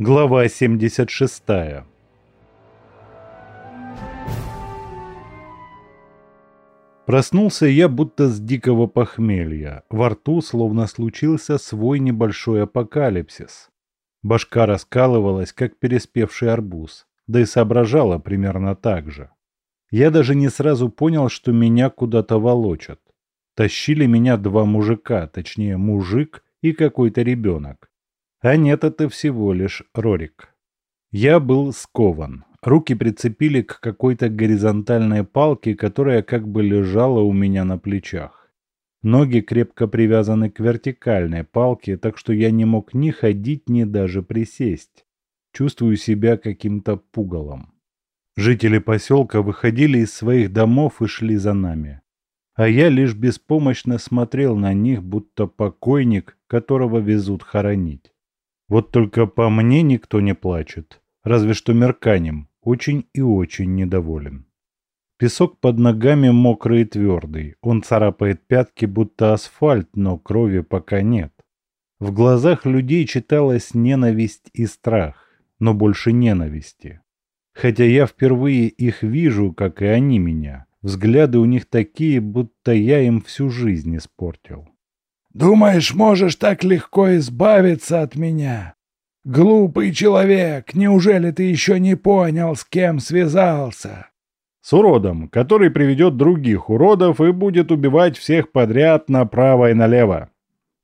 Глава 76 Проснулся я будто с дикого похмелья. Во рту словно случился свой небольшой апокалипсис. Башка раскалывалась, как переспевший арбуз, да и соображала примерно так же. Я даже не сразу понял, что меня куда-то волочат. Тащили меня два мужика, точнее мужик и какой-то ребенок. А нет, это всего лишь Рорик. Я был скован. Руки прицепили к какой-то горизонтальной палке, которая как бы лежала у меня на плечах. Ноги крепко привязаны к вертикальной палке, так что я не мог ни ходить, ни даже присесть. Чувствую себя каким-то пугалом. Жители поселка выходили из своих домов и шли за нами а я лишь беспомощно смотрел на них, будто покойник, которого везут хоронить. Вот только по мне никто не плачет, разве что Мерканем очень и очень недоволен. Песок под ногами мокрый и твердый, он царапает пятки, будто асфальт, но крови пока нет. В глазах людей читалась ненависть и страх, но больше ненависти. Хотя я впервые их вижу, как и они меня. Взгляды у них такие, будто я им всю жизнь испортил. «Думаешь, можешь так легко избавиться от меня? Глупый человек, неужели ты еще не понял, с кем связался?» «С уродом, который приведет других уродов и будет убивать всех подряд направо и налево».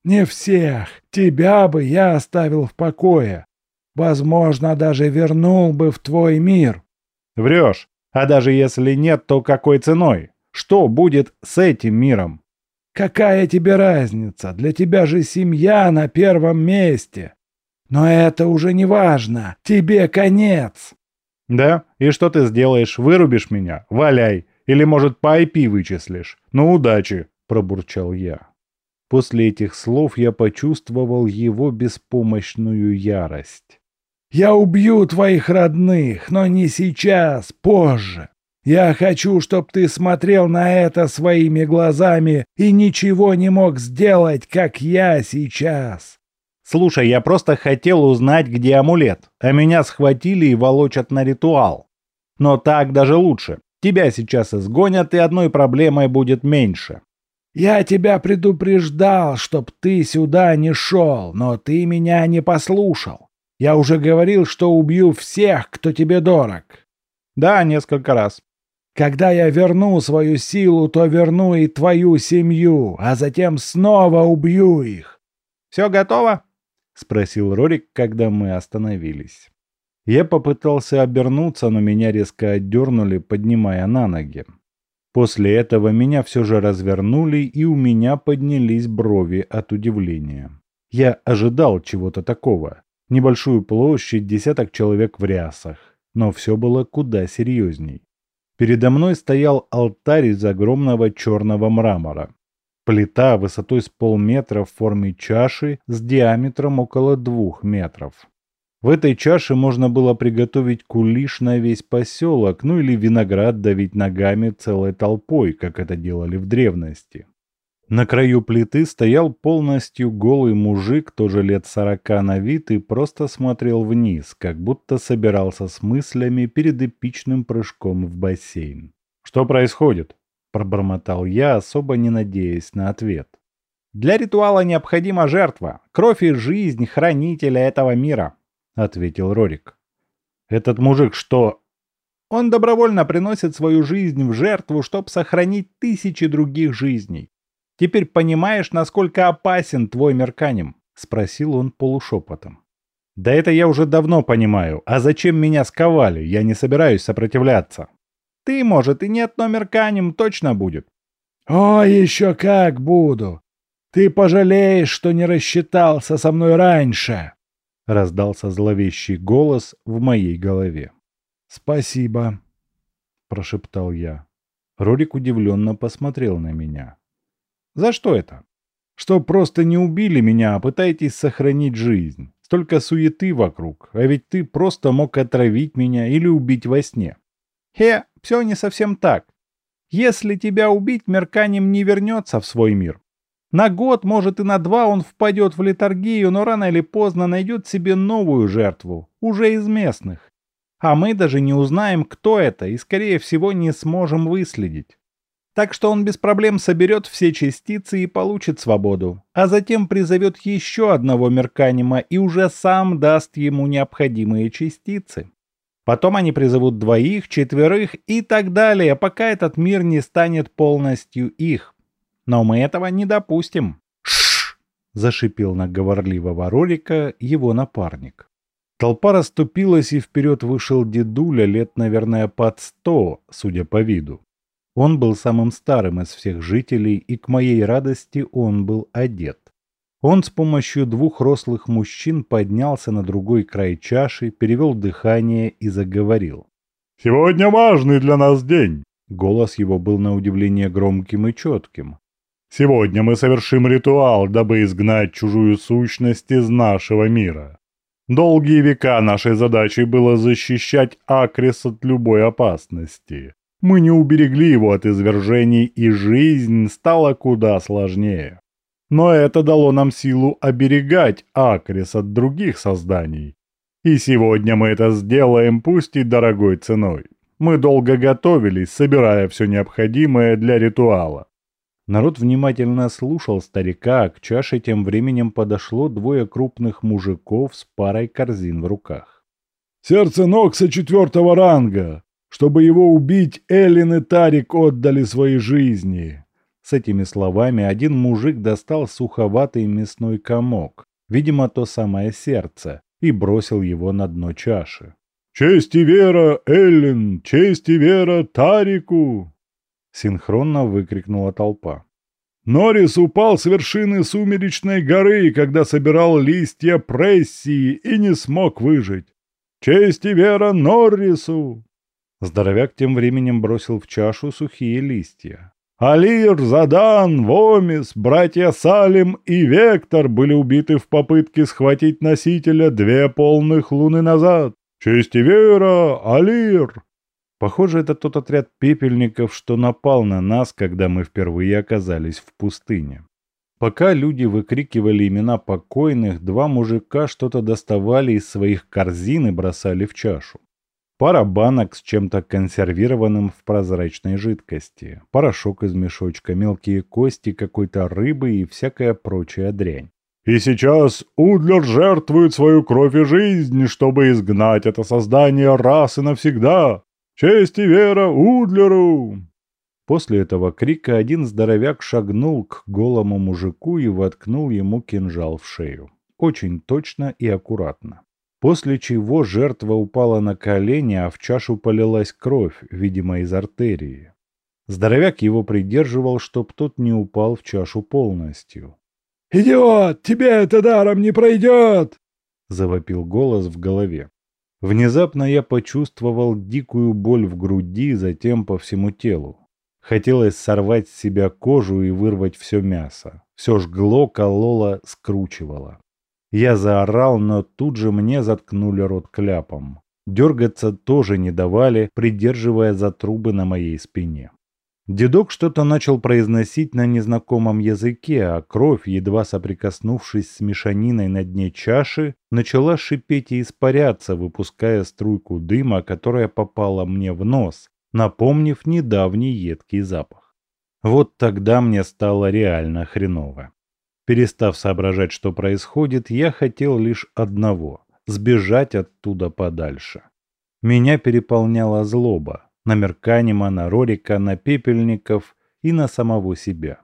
«Не всех. Тебя бы я оставил в покое. Возможно, даже вернул бы в твой мир». «Врешь. А даже если нет, то какой ценой? Что будет с этим миром? Какая тебе разница? Для тебя же семья на первом месте. Но это уже не важно. Тебе конец. Да? И что ты сделаешь? Вырубишь меня? Валяй. Или, может, по IP вычислишь? Ну, удачи, пробурчал я. После этих слов я почувствовал его беспомощную ярость. Я убью твоих родных, но не сейчас, позже. Я хочу, чтобы ты смотрел на это своими глазами и ничего не мог сделать, как я сейчас. Слушай, я просто хотел узнать, где амулет, а меня схватили и волочат на ритуал. Но так даже лучше. Тебя сейчас изгонят, и одной проблемой будет меньше. Я тебя предупреждал, чтоб ты сюда не шел, но ты меня не послушал. Я уже говорил, что убью всех, кто тебе дорог. Да, несколько раз. Когда я верну свою силу, то верну и твою семью, а затем снова убью их. Все готово? Спросил Рорик, когда мы остановились. Я попытался обернуться, но меня резко отдернули, поднимая на ноги. После этого меня все же развернули, и у меня поднялись брови от удивления. Я ожидал чего-то такого небольшую площадь, десяток человек в рясах. Но все было куда серьезней. Передо мной стоял алтарь из огромного черного мрамора. Плита высотой с полметра в форме чаши с диаметром около двух метров. В этой чаше можно было приготовить кулиш на весь поселок, ну или виноград давить ногами целой толпой, как это делали в древности. На краю плиты стоял полностью голый мужик, тоже лет сорока на вид, и просто смотрел вниз, как будто собирался с мыслями перед эпичным прыжком в бассейн. «Что происходит?» – пробормотал я, особо не надеясь на ответ. «Для ритуала необходима жертва, кровь и жизнь хранителя этого мира», – ответил Рорик. «Этот мужик что?» «Он добровольно приносит свою жизнь в жертву, чтобы сохранить тысячи других жизней. Теперь понимаешь, насколько опасен твой Мерканем?» — спросил он полушепотом. «Да это я уже давно понимаю. А зачем меня сковали? Я не собираюсь сопротивляться». «Ты, может, и нет, но Мерканем точно будет». «О, еще как буду! Ты пожалеешь, что не рассчитался со мной раньше!» — раздался зловещий голос в моей голове. «Спасибо», — прошептал я. Рорик удивленно посмотрел на меня. За что это? Что просто не убили меня, а пытаетесь сохранить жизнь. Столько суеты вокруг, а ведь ты просто мог отравить меня или убить во сне. Хе, все не совсем так. Если тебя убить, Мерканем не вернется в свой мир. На год, может и на два он впадет в литургию, но рано или поздно найдет себе новую жертву, уже из местных. А мы даже не узнаем, кто это, и, скорее всего, не сможем выследить. Так что он без проблем соберет все частицы и получит свободу, а затем призовет еще одного Мерканима и уже сам даст ему необходимые частицы. Потом они призовут двоих, четверых и так далее, пока этот мир не станет полностью их. Но мы этого не допустим. Шш! зашипел на говорливого Рорика его напарник. Толпа расступилась, и вперед вышел дедуля лет, наверное, под сто, судя по виду. Он был самым старым из всех жителей, и к моей радости он был одет. Он с помощью двух рослых мужчин поднялся на другой край чаши, перевел дыхание и заговорил. «Сегодня важный для нас день!» Голос его был на удивление громким и четким. «Сегодня мы совершим ритуал, дабы изгнать чужую сущность из нашего мира. Долгие века нашей задачей было защищать Акрис от любой опасности. Мы не уберегли его от извержений, и жизнь стала куда сложнее. Но это дало нам силу оберегать Акрис от других созданий. И сегодня мы это сделаем, пусть и дорогой ценой. Мы долго готовились, собирая все необходимое для ритуала. Народ внимательно слушал старика, к чаше тем временем подошло двое крупных мужиков с парой корзин в руках. «Сердце Нокса четвертого ранга! Чтобы его убить, Эллин и Тарик отдали свои жизни. С этими словами один мужик достал суховатый мясной комок, видимо, то самое сердце, и бросил его на дно чаши. «Честь и вера, Эллин! Честь и вера Тарику!» Синхронно выкрикнула толпа. Норрис упал с вершины сумеречной горы, когда собирал листья прессии и не смог выжить. Честь и вера Норрису! Здоровяк тем временем бросил в чашу сухие листья. Алир, Задан, Вомис, братья Салим и Вектор были убиты в попытке схватить носителя две полных луны назад. Честь и вера, Алир! Похоже, это тот отряд пепельников, что напал на нас, когда мы впервые оказались в пустыне. Пока люди выкрикивали имена покойных, два мужика что-то доставали из своих корзин и бросали в чашу. Пара банок с чем-то консервированным в прозрачной жидкости, порошок из мешочка, мелкие кости какой-то рыбы и всякая прочая дрянь. И сейчас Удлер жертвует свою кровь и жизнь, чтобы изгнать это создание раз и навсегда. Честь и вера Удлеру!» После этого крика один здоровяк шагнул к голому мужику и воткнул ему кинжал в шею. Очень точно и аккуратно после чего жертва упала на колени, а в чашу полилась кровь, видимо, из артерии. Здоровяк его придерживал, чтоб тот не упал в чашу полностью. «Идиот! Тебе это даром не пройдет!» — завопил голос в голове. Внезапно я почувствовал дикую боль в груди, затем по всему телу. Хотелось сорвать с себя кожу и вырвать все мясо. Все жгло, кололо, скручивало. Я заорал, но тут же мне заткнули рот кляпом. Дергаться тоже не давали, придерживая за трубы на моей спине. Дедок что-то начал произносить на незнакомом языке, а кровь, едва соприкоснувшись с мешаниной на дне чаши, начала шипеть и испаряться, выпуская струйку дыма, которая попала мне в нос, напомнив недавний едкий запах. Вот тогда мне стало реально хреново. Перестав соображать, что происходит, я хотел лишь одного – сбежать оттуда подальше. Меня переполняла злоба на Мерканима, на Рорика, на Пепельников и на самого себя.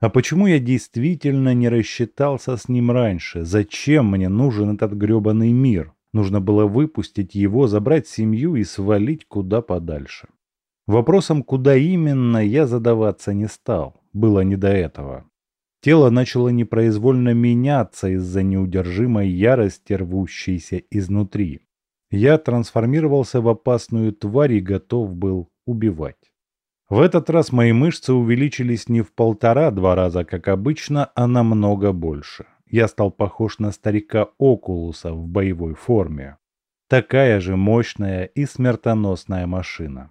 А почему я действительно не рассчитался с ним раньше? Зачем мне нужен этот грёбаный мир? Нужно было выпустить его, забрать семью и свалить куда подальше. Вопросом, куда именно, я задаваться не стал. Было не до этого. Тело начало непроизвольно меняться из-за неудержимой ярости, рвущейся изнутри. Я трансформировался в опасную тварь и готов был убивать. В этот раз мои мышцы увеличились не в полтора-два раза, как обычно, а намного больше. Я стал похож на старика Окулуса в боевой форме. Такая же мощная и смертоносная машина.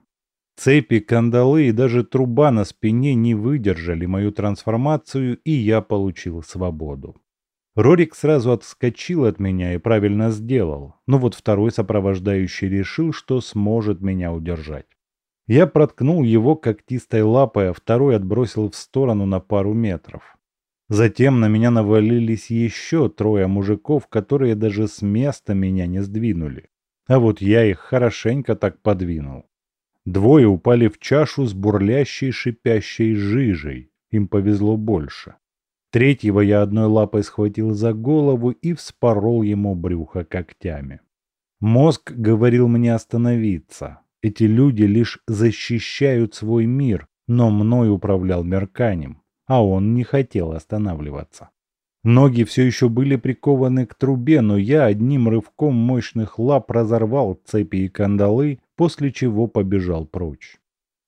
Цепи, кандалы и даже труба на спине не выдержали мою трансформацию, и я получил свободу. Рорик сразу отскочил от меня и правильно сделал, но вот второй сопровождающий решил, что сможет меня удержать. Я проткнул его когтистой лапой, а второй отбросил в сторону на пару метров. Затем на меня навалились еще трое мужиков, которые даже с места меня не сдвинули. А вот я их хорошенько так подвинул. Двое упали в чашу с бурлящей шипящей жижей. Им повезло больше. Третьего я одной лапой схватил за голову и вспорол ему брюхо когтями. Мозг говорил мне остановиться. Эти люди лишь защищают свой мир, но мной управлял Мерканем, а он не хотел останавливаться. Ноги все еще были прикованы к трубе, но я одним рывком мощных лап разорвал цепи и кандалы, после чего побежал прочь.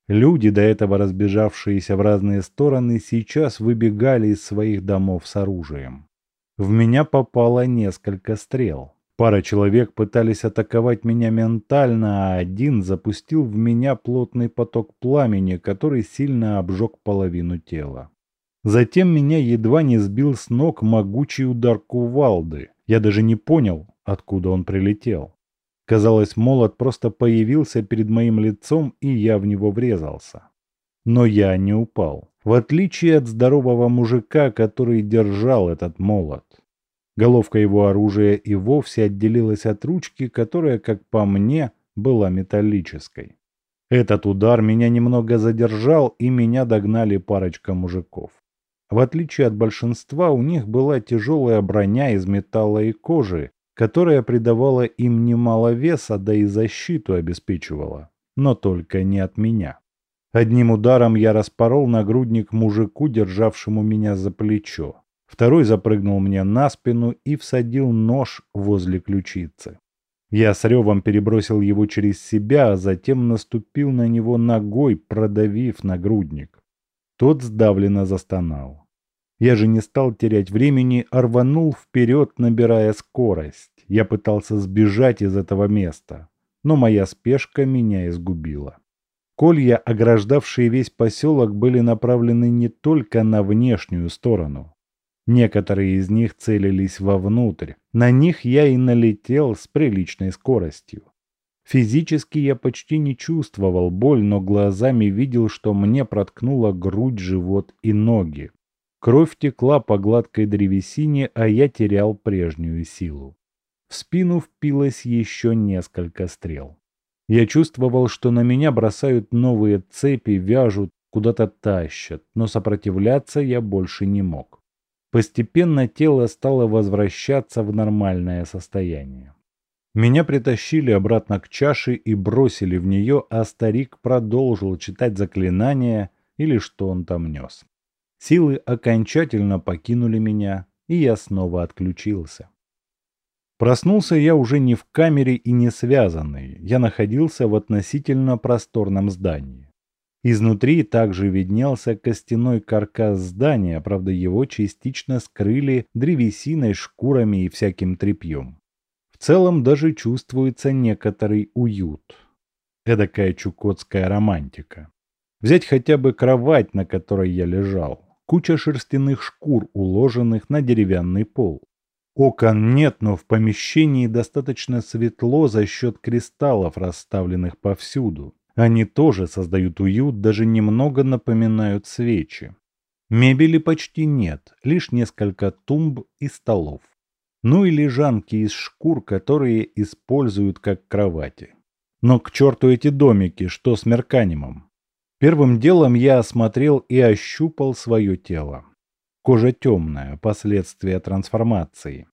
Люди, до этого разбежавшиеся в разные стороны, сейчас выбегали из своих домов с оружием. В меня попало несколько стрел. Пара человек пытались атаковать меня ментально, а один запустил в меня плотный поток пламени, который сильно обжег половину тела. Затем меня едва не сбил с ног могучий удар кувалды. Я даже не понял, откуда он прилетел. Казалось, молот просто появился перед моим лицом, и я в него врезался. Но я не упал, в отличие от здорового мужика, который держал этот молот. Головка его оружия и вовсе отделилась от ручки, которая, как по мне, была металлической. Этот удар меня немного задержал, и меня догнали парочка мужиков. В отличие от большинства, у них была тяжелая броня из металла и кожи, которая придавала им немало веса, да и защиту обеспечивала, но только не от меня. Одним ударом я распорол нагрудник мужику, державшему меня за плечо. Второй запрыгнул мне на спину и всадил нож возле ключицы. Я с ревом перебросил его через себя, а затем наступил на него ногой, продавив нагрудник. Тот сдавленно застонал. Я же не стал терять времени, а рванул вперед, набирая скорость. Я пытался сбежать из этого места, но моя спешка меня изгубила. Колья, ограждавшие весь поселок, были направлены не только на внешнюю сторону. Некоторые из них целились вовнутрь. На них я и налетел с приличной скоростью. Физически я почти не чувствовал боль, но глазами видел, что мне проткнула грудь, живот и ноги. Кровь текла по гладкой древесине, а я терял прежнюю силу. В спину впилось еще несколько стрел. Я чувствовал, что на меня бросают новые цепи, вяжут, куда-то тащат, но сопротивляться я больше не мог. Постепенно тело стало возвращаться в нормальное состояние. Меня притащили обратно к чаше и бросили в нее, а старик продолжил читать заклинания или что он там нес. Силы окончательно покинули меня, и я снова отключился. Проснулся я уже не в камере и не связанный, я находился в относительно просторном здании. Изнутри также виднелся костяной каркас здания, правда его частично скрыли древесиной, шкурами и всяким тряпьем. В целом даже чувствуется некоторый уют. Эдакая чукотская романтика. Взять хотя бы кровать, на которой я лежал куча шерстяных шкур, уложенных на деревянный пол. Окон нет, но в помещении достаточно светло за счет кристаллов, расставленных повсюду. Они тоже создают уют, даже немного напоминают свечи. Мебели почти нет, лишь несколько тумб и столов. Ну и лежанки из шкур, которые используют как кровати. Но к черту эти домики, что с Мерканимом? Первым делом я осмотрел и ощупал свое тело. Кожа темная, последствия трансформации.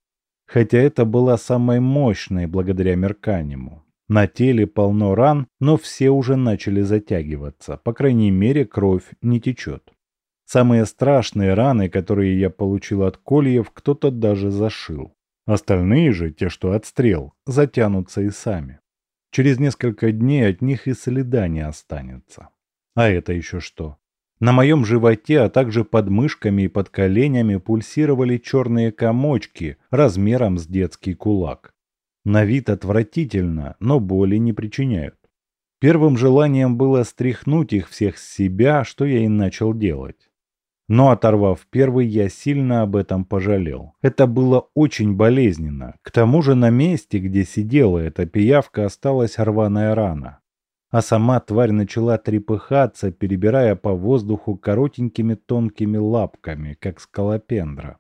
Хотя это была самой мощной благодаря Мерканиму. На теле полно ран, но все уже начали затягиваться, по крайней мере кровь не течет. Самые страшные раны, которые я получил от кольев, кто-то даже зашил. Остальные же, те, что отстрел, затянутся и сами. Через несколько дней от них и следа не останется. А это еще что? На моем животе, а также под мышками и под коленями пульсировали черные комочки размером с детский кулак. На вид отвратительно, но боли не причиняют. Первым желанием было стряхнуть их всех с себя, что я и начал делать. Но оторвав первый, я сильно об этом пожалел. Это было очень болезненно. К тому же на месте, где сидела эта пиявка, осталась рваная рана. А сама тварь начала трепыхаться, перебирая по воздуху коротенькими тонкими лапками, как скалопендра.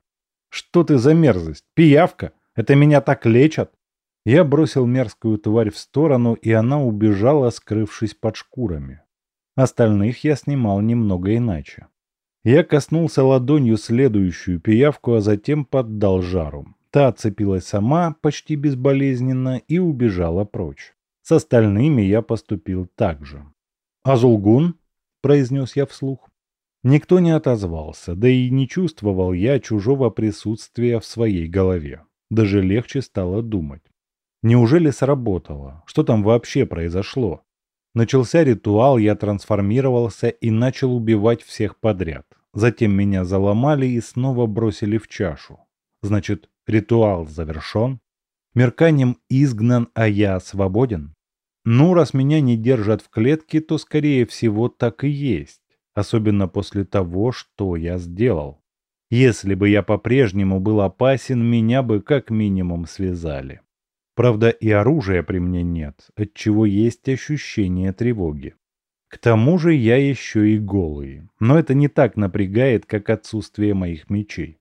«Что ты за мерзость? Пиявка? Это меня так лечат?» Я бросил мерзкую тварь в сторону, и она убежала, скрывшись под шкурами. Остальных я снимал немного иначе. Я коснулся ладонью следующую пиявку, а затем поддал жару. Та отцепилась сама, почти безболезненно, и убежала прочь. С остальными я поступил так же. «Азулгун?» – произнес я вслух. Никто не отозвался, да и не чувствовал я чужого присутствия в своей голове. Даже легче стало думать. Неужели сработало? Что там вообще произошло? Начался ритуал, я трансформировался и начал убивать всех подряд. Затем меня заломали и снова бросили в чашу. Значит, ритуал завершен? Мерканием изгнан, а я свободен? Ну, раз меня не держат в клетке, то, скорее всего, так и есть. Особенно после того, что я сделал. Если бы я по-прежнему был опасен, меня бы как минимум связали. Правда, и оружия при мне нет, отчего есть ощущение тревоги. К тому же я еще и голый, но это не так напрягает, как отсутствие моих мечей.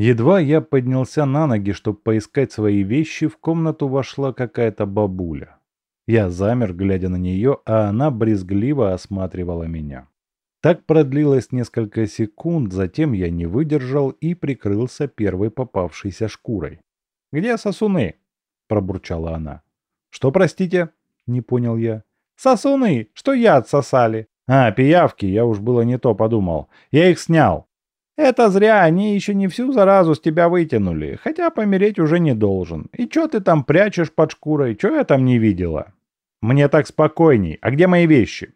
Едва я поднялся на ноги, чтобы поискать свои вещи, в комнату вошла какая-то бабуля. Я замер, глядя на нее, а она брезгливо осматривала меня. Так продлилось несколько секунд, затем я не выдержал и прикрылся первой попавшейся шкурой. «Где сосуны?» пробурчала она. «Что, простите?» — не понял я. «Сосуны! Что я отсосали?» «А, пиявки, я уж было не то подумал. Я их снял». «Это зря, они еще не всю заразу с тебя вытянули, хотя помереть уже не должен. И что ты там прячешь под шкурой, что я там не видела?» «Мне так спокойней. А где мои вещи?»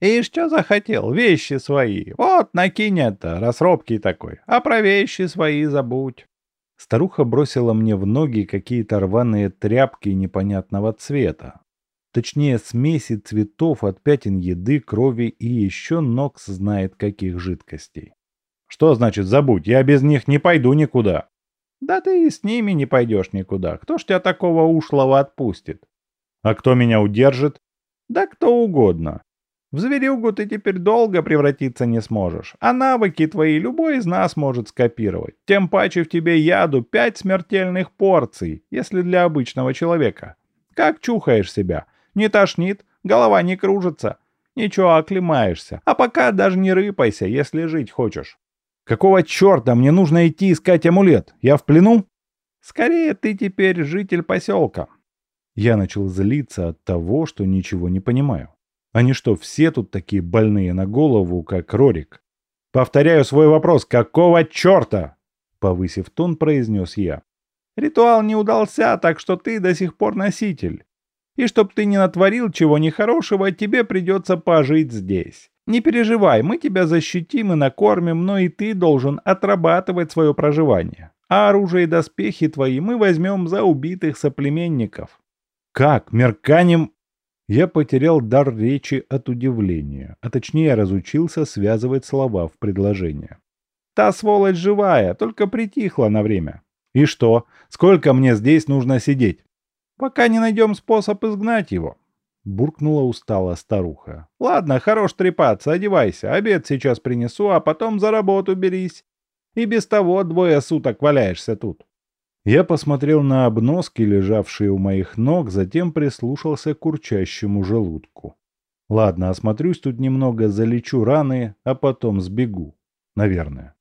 «И что захотел? Вещи свои. Вот, накинь это, рассробкий такой. А про вещи свои забудь». Старуха бросила мне в ноги какие-то рваные тряпки непонятного цвета. Точнее, смеси цветов от пятен еды, крови и еще Нокс знает каких жидкостей. Что значит забудь? Я без них не пойду никуда. Да ты и с ними не пойдешь никуда. Кто ж тебя такого ушлого отпустит? А кто меня удержит? Да кто угодно. В зверюгу ты теперь долго превратиться не сможешь, а навыки твои любой из нас может скопировать. Тем паче в тебе яду пять смертельных порций, если для обычного человека. Как чухаешь себя? Не тошнит? Голова не кружится? Ничего, оклемаешься. А пока даже не рыпайся, если жить хочешь. Какого черта мне нужно идти искать амулет? Я в плену? Скорее, ты теперь житель поселка. Я начал злиться от того, что ничего не понимаю. Они что, все тут такие больные на голову, как Рорик? Повторяю свой вопрос, какого черта? Повысив тон, произнес я. Ритуал не удался, так что ты до сих пор носитель. И чтоб ты не натворил чего нехорошего, тебе придется пожить здесь. Не переживай, мы тебя защитим и накормим, но и ты должен отрабатывать свое проживание. А оружие и доспехи твои мы возьмем за убитых соплеменников. Как? Мерканем я потерял дар речи от удивления, а точнее разучился связывать слова в предложение. «Та сволочь живая, только притихла на время. И что? Сколько мне здесь нужно сидеть? Пока не найдем способ изгнать его». Буркнула устало старуха. «Ладно, хорош трепаться, одевайся, обед сейчас принесу, а потом за работу берись. И без того двое суток валяешься тут». Я посмотрел на обноски, лежавшие у моих ног, затем прислушался к урчащему желудку. Ладно, осмотрюсь тут немного, залечу раны, а потом сбегу. Наверное.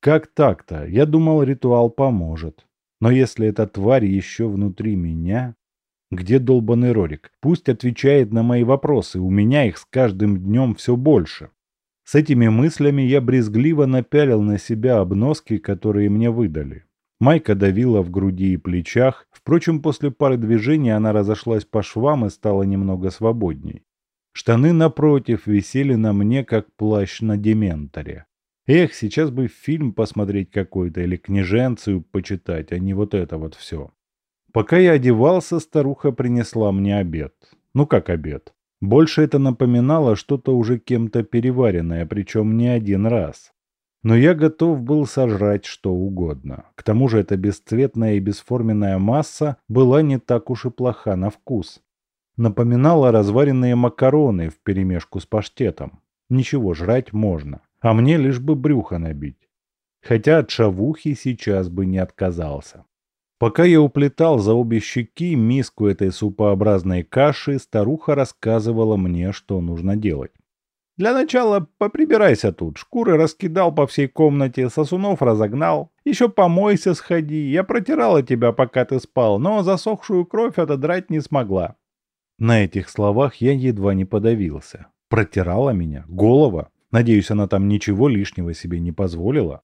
Как так-то? Я думал, ритуал поможет. Но если эта тварь еще внутри меня... Где долбанный Рорик? Пусть отвечает на мои вопросы, у меня их с каждым днем все больше. С этими мыслями я брезгливо напялил на себя обноски, которые мне выдали. Майка давила в груди и плечах, впрочем, после пары движений она разошлась по швам и стала немного свободней. Штаны, напротив, висели на мне, как плащ на дементоре. Эх, сейчас бы фильм посмотреть какой-то или книженцию почитать, а не вот это вот все. Пока я одевался, старуха принесла мне обед. Ну как обед? Больше это напоминало что-то уже кем-то переваренное, причем не один раз. Но я готов был сожрать что угодно. К тому же эта бесцветная и бесформенная масса была не так уж и плоха на вкус. Напоминала разваренные макароны вперемешку с паштетом. Ничего, жрать можно. А мне лишь бы брюхо набить. Хотя от шавухи сейчас бы не отказался. Пока я уплетал за обе щеки миску этой супообразной каши, старуха рассказывала мне, что нужно делать. Для начала поприбирайся тут, шкуры раскидал по всей комнате, сосунов разогнал. Еще помойся сходи, я протирала тебя, пока ты спал, но засохшую кровь отодрать не смогла. На этих словах я едва не подавился. Протирала меня? Голова? Надеюсь, она там ничего лишнего себе не позволила?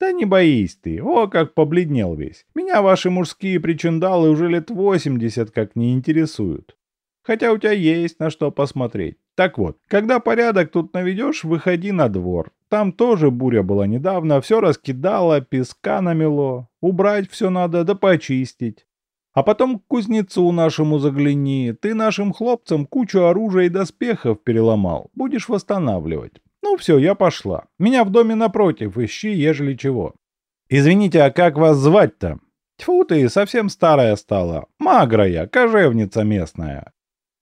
Да не боись ты, о, как побледнел весь. Меня ваши мужские причиндалы уже лет восемьдесят как не интересуют. Хотя у тебя есть на что посмотреть. Так вот, когда порядок тут наведешь, выходи на двор. Там тоже буря была недавно, все раскидало, песка намело. Убрать все надо, да почистить. А потом к кузнецу нашему загляни. Ты нашим хлопцам кучу оружия и доспехов переломал. Будешь восстанавливать. Ну все, я пошла. Меня в доме напротив ищи, ежели чего. Извините, а как вас звать-то? Тьфу ты, совсем старая стала. Маграя, кожевница местная.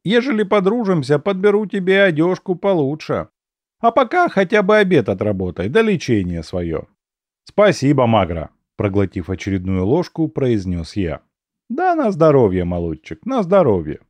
Ежели подружимся, подберу тебе одежку получше. А пока хотя бы обед отработай, да лечение свое. Спасибо, Магра, проглотив очередную ложку, произнес я. Да на здоровье, молодчик, на здоровье.